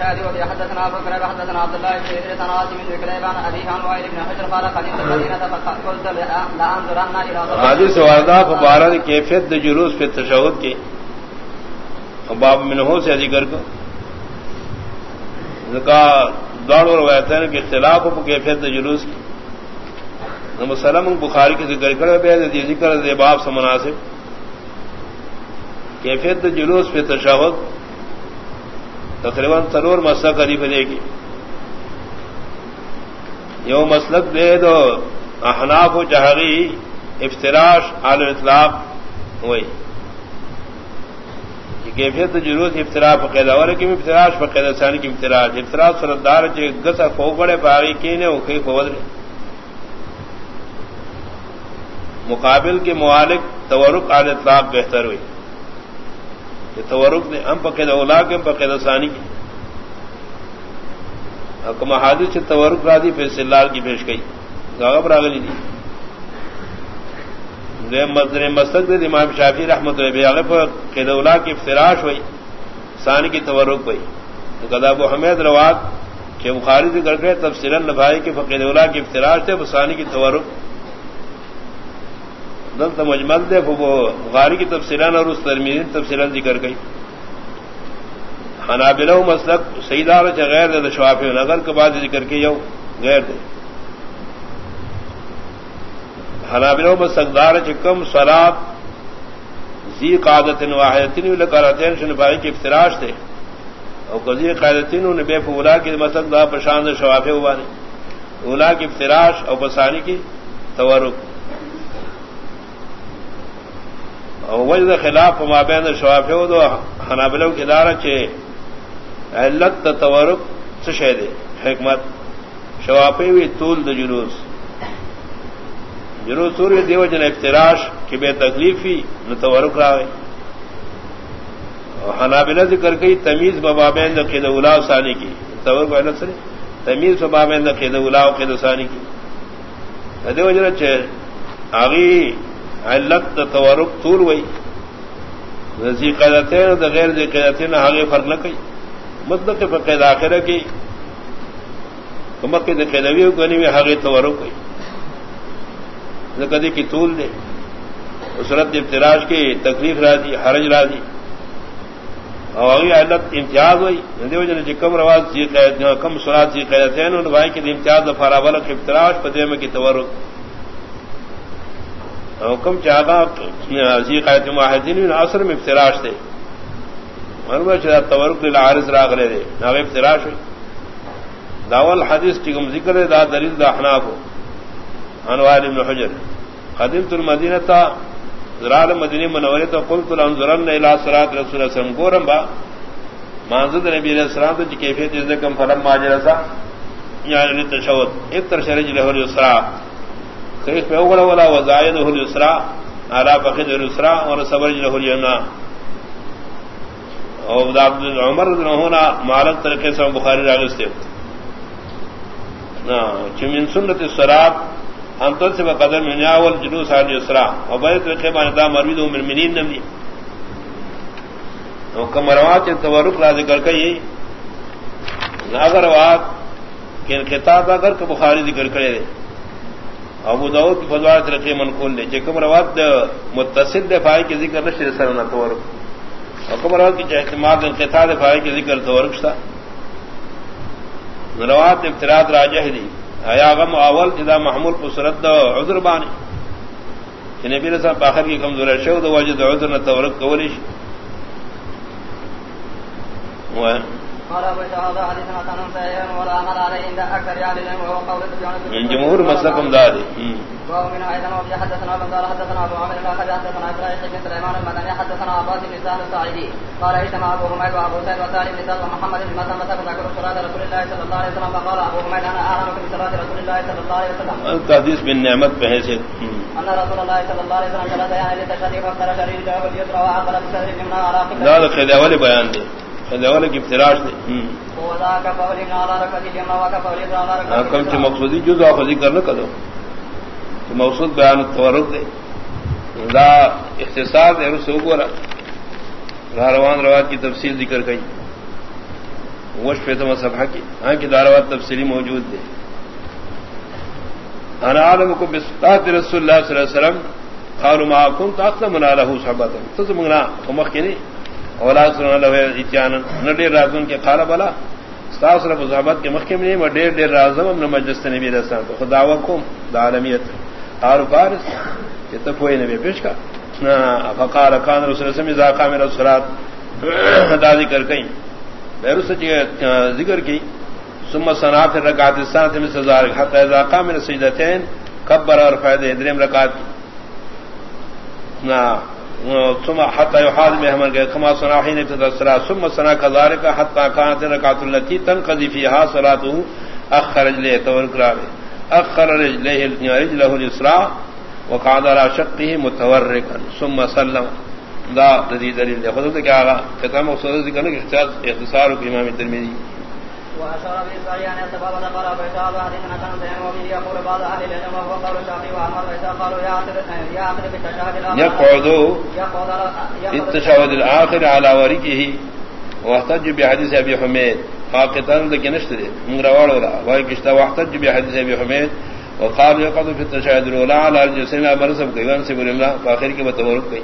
الشهادي وفي حدثنا ابو بكر حدثنا عبد الله بن ادريس عن عاصم بن كليب عن ابي عن وائل بن حجر قال قدمت المدينه فقلت لا انظرن الى حدیث واردہ فبارہ کیفیت جلوس پہ تشہد کی۔ باب منہو سے ذکر کو۔ دوڑ روایت ہے کہ اختلاف ہو کیفیت جلوس کی۔ مسلم بخاری کی ذکر کرے بے ذکر باب سے مناسب۔ کیفیت جلوس پہ تشہد۔ تقریباً ترور مسلک قریب دے گی۔ یو مسلک دے دو احناف و جہری افتراش عالم اطلاق ہوئی کیفیت جلوس افطرا فقید والے کی افتراش فقید ثانی کی افتراش۔ افتراش سردار چ گسا کو بڑے پاگی کینے او کئی کو بدلے مقابل کے موالک تورک عال اطلاق بہتر ہوئی کہ تورک نے ہم پقید اولا کے پقید ثانی کی حکم حادث سے تورک را دی پھر سلال کی پیش گئی۔ گاغب راغلی دی۔ مستق دے امام شافی رحمت اللہ پر قیدولا کی فراش ہوئی، ثانی کی تورک ہوئی۔ تو گدا ابو حمید رواد کہ بخاری سے کر گئے تب سرن نبھائی کے فقید اللہ کی افتراش تھے وہ ثانی کی تورک۔ دل تو مجمل دے وہ بخاری کی تفصیلان اور اس ترمین تفصیلان ذکر گئی حنابلہ مسلک سیدار غیر دے شوافی نگر کے بعد ذکر کے یو غیر دے۔ حنابلہ مسکدار چکم سراب زی قادت واحدتین لکارتین شنفائی کی افتراش تھے اور قضی قادتین انہیں بے فولا کی مسک دا پرشاند شوافی ہوا نے اولا کی افتراش اور بسانی کی تورک۔ اور وجد خلاف مابین شوافی ہو دو حنابلوں کی دارہ چے علت دا تورک سشے دے؟ حکمت شوافی ہوئی طول د جلوس جلوس سوری دیو جن افتراش کی بے تکلیفی نہ تورک راوے حنابلہ ذکر گئی تمیز ببابین قید اولا ثانی کی تورک علت سے تمیز ببابین قید اولا قید ثانی کی دیو جن چے آگی علت تورک طول ہوئی ذی قیدتین دا غیر ذی قیدتین آگے فرق نہ کئی مطلب کہ قید آخر کی کمک کی قیدوی ہو کو نہیں آگے تورک ہوئی کدی کی طول دے اسرت ابتراج کی تکلیف راضی حرج راضی اور آگے علت امتیاز ہوئی دیو جن جی کم رواز جی قید کم سرات جی قیدتین ان بھائی کی امتیاز دفارا ولک ابتراج پدے میں کی تورک. حکم چاہتا زی قائد معاہدین اثر میں افتراش دے۔ مرمر چاہتا تورک للعارض راغ لے دے۔ ناغ افتراش ہوئی داول حدیث چکم ذکر دے، دا دلیل دا حناف ہو۔ انوار ابن حجر۔ قدمت المدینہ تا زرال مدینی منوری تا قلت لانظرن الى صلاة رسول اللہ گورم با مانزد نبی علیہ السلام تا جی کیفیت ازدکم فلم ماجرسا یعنی تشود ایک تر شرج لہو الاسراء کیف پہ اولا ولا وزائد ہو الاسراء على فقد الاسراء اور صبر له الجنہ اور عبد عمر رضی اللہ عنہ مالک طریقے سے بخاری راغستے نا چمن سنت الصراط، ہم تو سے قدر من اول جلوس علی الاسراء اور بیت طریقے میں دا مروی دو مومنین نبی اور کمروات تورک را ذکر کئی اگر وات کہ کتاب اگر کہ بخاری ذکر کرے۔ ابو داود کی فضوات رقی منقول لے جکم روات متصل دفاعی کی ذکر نشر سرنا تورک حکم روات کی احتمال انقطاع دفاعی کی ذکر تورک شتا روات ابتراد راجہ دی. آیا غم اول جدا محمول کو سرد دا عذر بانی کہ نبی رسا باخر کی کمزور شو دو وجد عذر نہ تورک کولیش وہ من جمهور مسلكم دادي ومن ايضا وفي حدثنا بن دار حدثنا ابو عامر الاخر حدثنا ابراهيم بن سليمان المدني حدثنا عباس بن سهل الساعدي قال اجتمع ابو حميد وابو سعيد وسالم بن سعد ومحمد بن مسلمة فذكروا صلاة رسول الله صلى الله عليه وسلم فقال ابو حميد انا اعلمك بصلاة رسول الله صلى الله عليه وسلم. الحديث بالنعمت بحيثيت ان رسول الله صلى الله عليه وسلم جلس يعني للتشريف وافترش رجله اليسرى وعقل اليمنى على قبله لا خذ اول بيان دي. اول کی افتراش دي کم چ مقصودی جو آخذی کرنا کرو۔ تو مقصود بیان تورک دے۔ دا اختصار دے سو کو روان روان کی تفصیل ذکر گئی وش پہ تو سبھا کی۔ ہاں کی داروات تفصیلی موجود دے۔ انا عالم کو بسطات رسول اللہ صلی اللہ علیہ وسلم قالوا ما كنت اقدم من له صحبه تو منگنا مخ کی نہیں اولاد سن له کے قال بلا۔ استاس رب صحابت کے مخ میں نہیں ڈیر ڈیر رازم من مجلس نبی رسول تو خدا وکم، دا عالمیت۔ اور فارس یہ تو کوئی نبی پیش کا۔ فقال كان رسول الله اللہ علیہ وسلم، اذا قام الصلاه ادا ذکر کہیں بیرو سے ذکر کی، ثم صنعت الركعات الثانيه من سزار حتى اذا قام من السجدتين كبر ورفع يديه دریم رکعت۔ ثم حتى يحاذ بهم كما صنع حين ابتدى ثم صنع كذلك حتى كانت الركعه التي تنقضي فيها صلاته اخر رجليه تورك اخر رجليه، رجله اليسرى، وقعد على شقه متوركا. ثم سلم. دا ردی دلیل دے خود کیا آگا ختم مقصود ذکر کہ اختصار کو امام ترمذی وأشار بالبريان السبب ذكر فإشار حديثنا كان بين وبه يقول بعض أهل العلم وهو قول الشافعي وأحمد فإذا قالوا يعقد بالتشهد الآخر. يقعد بالتشهد الآخر على وركه واحتج بحديث أبي حميد. فاقتان لك نشتري. من رواه ولا وكشتا واحتج بحديث أبي حميد. وقال يقعد في التشهد الأولى على مرسم كيوان الله تورك كي